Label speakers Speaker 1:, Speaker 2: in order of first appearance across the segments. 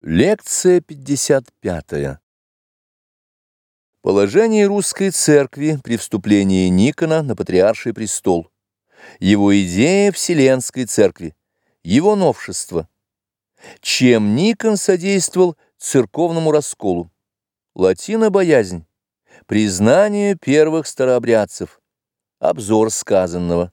Speaker 1: Лекция 55. Положение русской церкви при вступлении Никона на патриарший престол. Его идея Вселенской церкви. Его новшество. Чем Никон содействовал церковному расколу. Латино-боязнь. Признание первых старообрядцев. Обзор сказанного.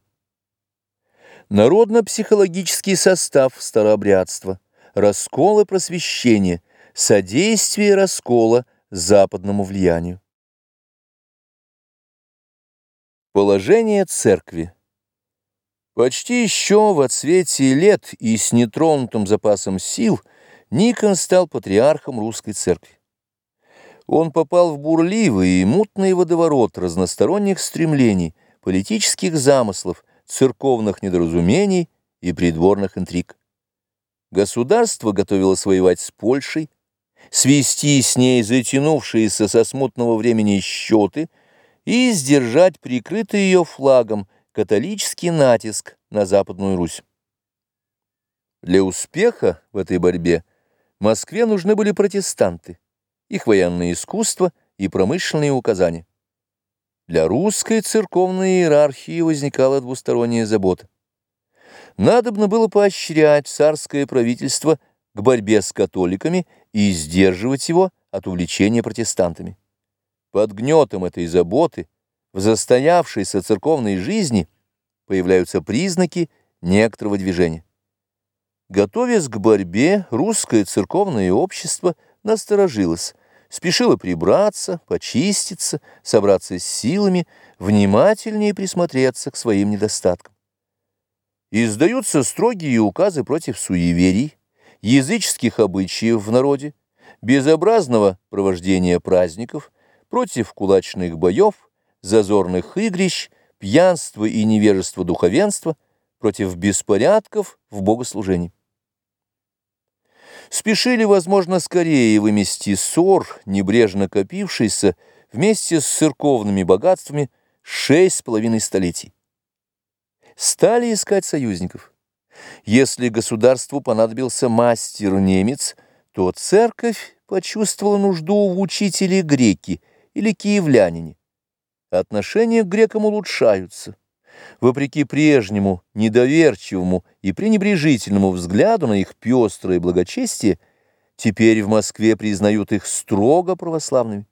Speaker 1: Народно-психологический состав старообрядства раскола просвещения, содействие раскола западному влиянию. Положение церкви Почти еще в отсвете лет и с нетронутым запасом сил Никон стал патриархом русской церкви. Он попал в бурливый и мутный водоворот разносторонних стремлений, политических замыслов, церковных недоразумений и придворных интриг. Государство готовилось воевать с Польшей, свести с ней затянувшиеся со смутного времени счеты и сдержать прикрытый ее флагом католический натиск на Западную Русь. Для успеха в этой борьбе Москве нужны были протестанты, их военное искусство и промышленные указания. Для русской церковной иерархии возникала двусторонняя забота надобно было поощрять царское правительство к борьбе с католиками и сдерживать его от увлечения протестантами. Под гнетом этой заботы в застоявшейся церковной жизни появляются признаки некоторого движения. Готовясь к борьбе, русское церковное общество насторожилось, спешило прибраться, почиститься, собраться с силами, внимательнее присмотреться к своим недостаткам. Издаются строгие указы против суеверий, языческих обычаев в народе, безобразного провождения праздников, против кулачных боев, зазорных игрищ, пьянства и невежества духовенства, против беспорядков в богослужении. Спешили, возможно, скорее вымести ссор, небрежно копившийся, вместе с церковными богатствами шесть с половиной столетий стали искать союзников. Если государству понадобился мастер-немец, то церковь почувствовала нужду в учителе греки или киевлянине. Отношения к грекам улучшаются. Вопреки прежнему недоверчивому и пренебрежительному взгляду на их пестрое благочестие, теперь в Москве признают их строго православными.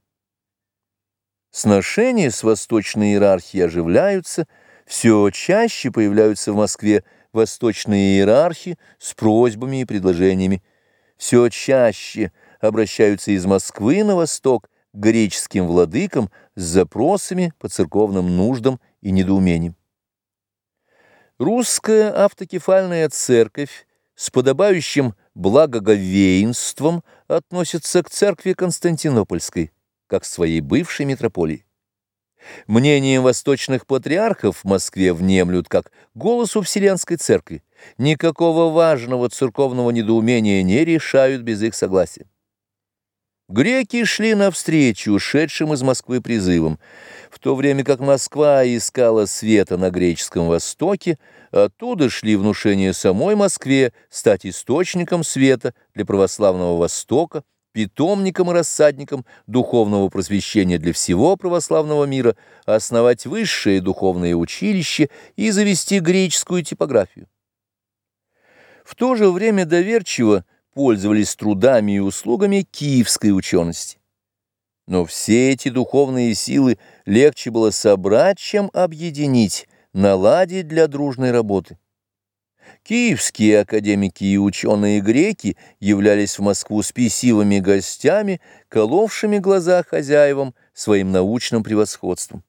Speaker 1: Сношения с восточной иерархией оживляются – все чаще появляются в Москве восточные иерархи с просьбами и предложениями. Все чаще обращаются из Москвы на восток к греческим владыкам с запросами по церковным нуждам и недоумениям. Русская автокефальная церковь с подобающим благоговеинством относится к церкви Константинопольской, как к своей бывшей митрополии. Мнением восточных патриархов в Москве внемлют как голосу Вселенской Церкви. Никакого важного церковного недоумения не решают без их согласия. Греки шли навстречу шедшим из Москвы призывам, в то время как Москва искала света на греческом востоке, оттуда шли внушения самой Москве стать источником света для православного Востока, питомником и рассадником духовного просвещения для всего православного мира, основать высшее духовное училище и завести греческую типографию. В то же время доверчиво пользовались трудами и услугами киевской учености. Но все эти духовные силы легче было собрать, чем объединить, наладить для дружной работы. Киевские академики и ученые-греки являлись в Москву спесивыми гостями, коловшими глаза хозяевам своим научным превосходством.